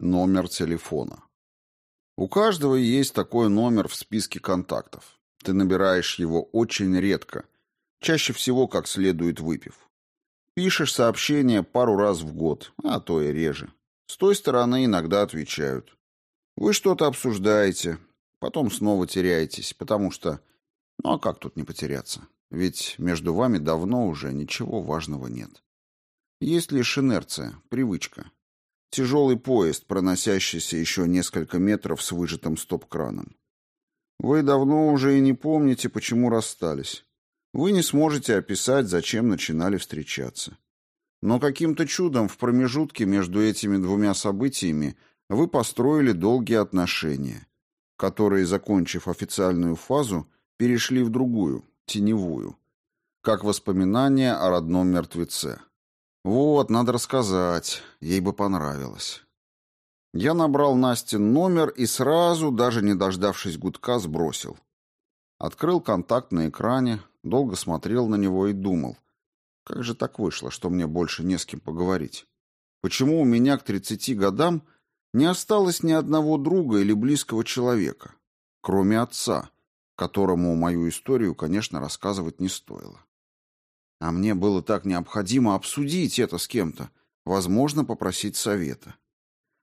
Номер телефона. У каждого есть такой номер в списке контактов. Ты набираешь его очень редко, чаще всего как следует выпив. Пишешь сообщение пару раз в год, а то и реже. С той стороны иногда отвечают. Вы что-то обсуждаете, потом снова теряетесь, потому что... Ну а как тут не потеряться? Ведь между вами давно уже ничего важного нет. Есть лишь инерция, привычка. Тяжелый поезд, проносящийся еще несколько метров с выжатым стоп-краном. Вы давно уже и не помните, почему расстались. Вы не сможете описать, зачем начинали встречаться. Но каким-то чудом в промежутке между этими двумя событиями вы построили долгие отношения, которые, закончив официальную фазу, перешли в другую, теневую, как воспоминание о родном мертвеце. Вот, надо рассказать, ей бы понравилось. Я набрал Настин номер и сразу, даже не дождавшись гудка, сбросил. Открыл контакт на экране, долго смотрел на него и думал, как же так вышло, что мне больше не с кем поговорить? Почему у меня к 30 годам не осталось ни одного друга или близкого человека, кроме отца, которому мою историю, конечно, рассказывать не стоило? А мне было так необходимо обсудить это с кем-то, возможно, попросить совета.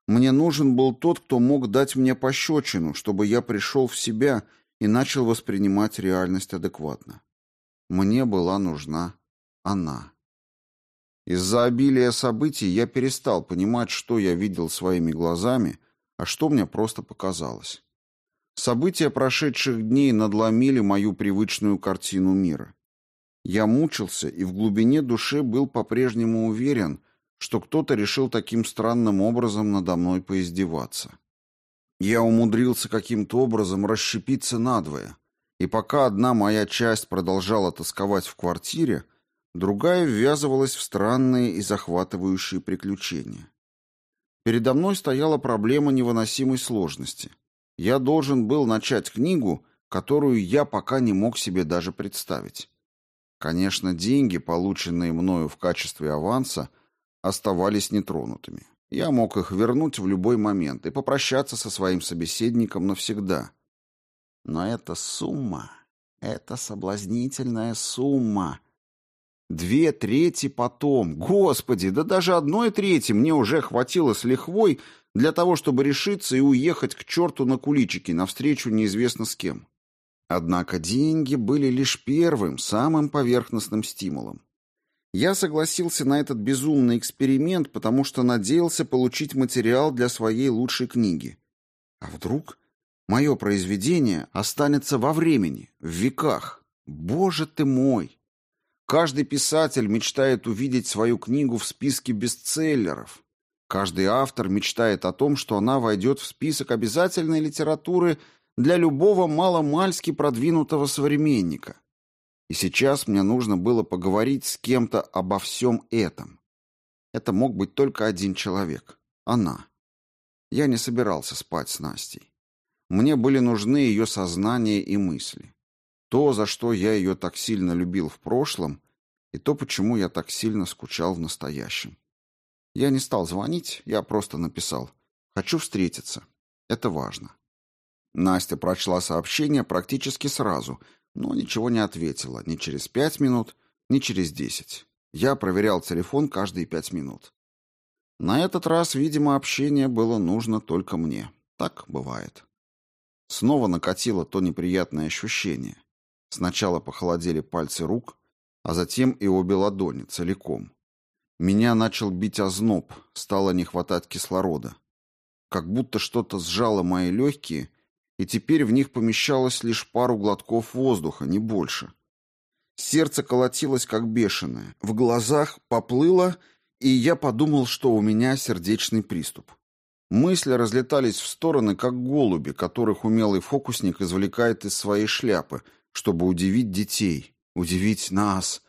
Мне нужен был тот, кто мог дать мне пощечину, чтобы я пришел в себя и начал воспринимать реальность адекватно. Мне была нужна она. Из-за обилия событий я перестал понимать, что я видел своими глазами, а что мне просто показалось. События прошедших дней надломили мою привычную картину мира. Я мучился и в глубине души был по-прежнему уверен, что кто-то решил таким странным образом надо мной поиздеваться. Я умудрился каким-то образом расщепиться надвое, и пока одна моя часть продолжала тосковать в квартире, другая ввязывалась в странные и захватывающие приключения. Передо мной стояла проблема невыносимой сложности. Я должен был начать книгу, которую я пока не мог себе даже представить. Конечно, деньги, полученные мною в качестве аванса, оставались нетронутыми. Я мог их вернуть в любой момент и попрощаться со своим собеседником навсегда. Но эта сумма, эта соблазнительная сумма... Две трети потом. Господи, да даже одной трети мне уже хватило с лихвой для того, чтобы решиться и уехать к черту на куличики навстречу неизвестно с кем. Однако деньги были лишь первым, самым поверхностным стимулом. Я согласился на этот безумный эксперимент, потому что надеялся получить материал для своей лучшей книги. А вдруг мое произведение останется во времени, в веках? Боже ты мой! Каждый писатель мечтает увидеть свою книгу в списке бестселлеров. Каждый автор мечтает о том, что она войдет в список обязательной литературы – для любого маломальски продвинутого современника. И сейчас мне нужно было поговорить с кем-то обо всем этом. Это мог быть только один человек — она. Я не собирался спать с Настей. Мне были нужны ее сознание и мысли. То, за что я ее так сильно любил в прошлом, и то, почему я так сильно скучал в настоящем. Я не стал звонить, я просто написал «Хочу встретиться». Это важно. Настя прочла сообщение практически сразу, но ничего не ответила ни через пять минут, ни через десять. Я проверял телефон каждые пять минут. На этот раз, видимо, общение было нужно только мне. Так бывает. Снова накатило то неприятное ощущение. Сначала похолодели пальцы рук, а затем и обе ладони целиком. Меня начал бить озноб, стало не хватать кислорода. Как будто что-то сжало мои легкие и теперь в них помещалось лишь пару глотков воздуха, не больше. Сердце колотилось как бешеное, в глазах поплыло, и я подумал, что у меня сердечный приступ. Мысли разлетались в стороны, как голуби, которых умелый фокусник извлекает из своей шляпы, чтобы удивить детей, удивить нас.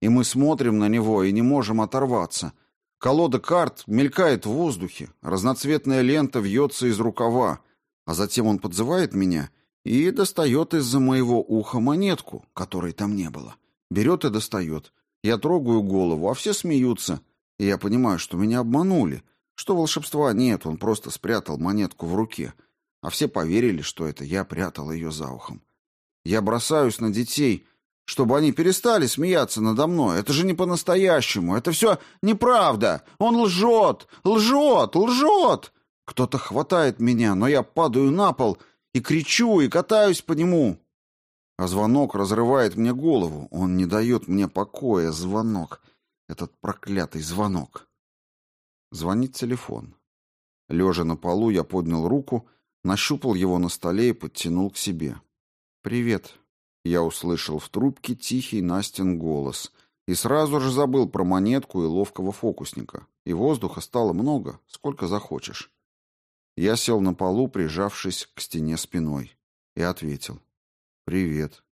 И мы смотрим на него и не можем оторваться. Колода карт мелькает в воздухе, разноцветная лента вьется из рукава, а затем он подзывает меня и достает из-за моего уха монетку, которой там не было. Берет и достает. Я трогаю голову, а все смеются. И я понимаю, что меня обманули, что волшебства нет, он просто спрятал монетку в руке, а все поверили, что это я прятал ее за ухом. Я бросаюсь на детей, чтобы они перестали смеяться надо мной. Это же не по-настоящему, это все неправда. Он лжет, лжет, лжет. Кто-то хватает меня, но я падаю на пол и кричу, и катаюсь по нему. А звонок разрывает мне голову. Он не дает мне покоя. Звонок. Этот проклятый звонок. Звонит телефон. Лежа на полу, я поднял руку, нащупал его на столе и подтянул к себе. «Привет». Я услышал в трубке тихий Настин голос и сразу же забыл про монетку и ловкого фокусника. И воздуха стало много, сколько захочешь. Я сел на полу, прижавшись к стене спиной, и ответил. «Привет».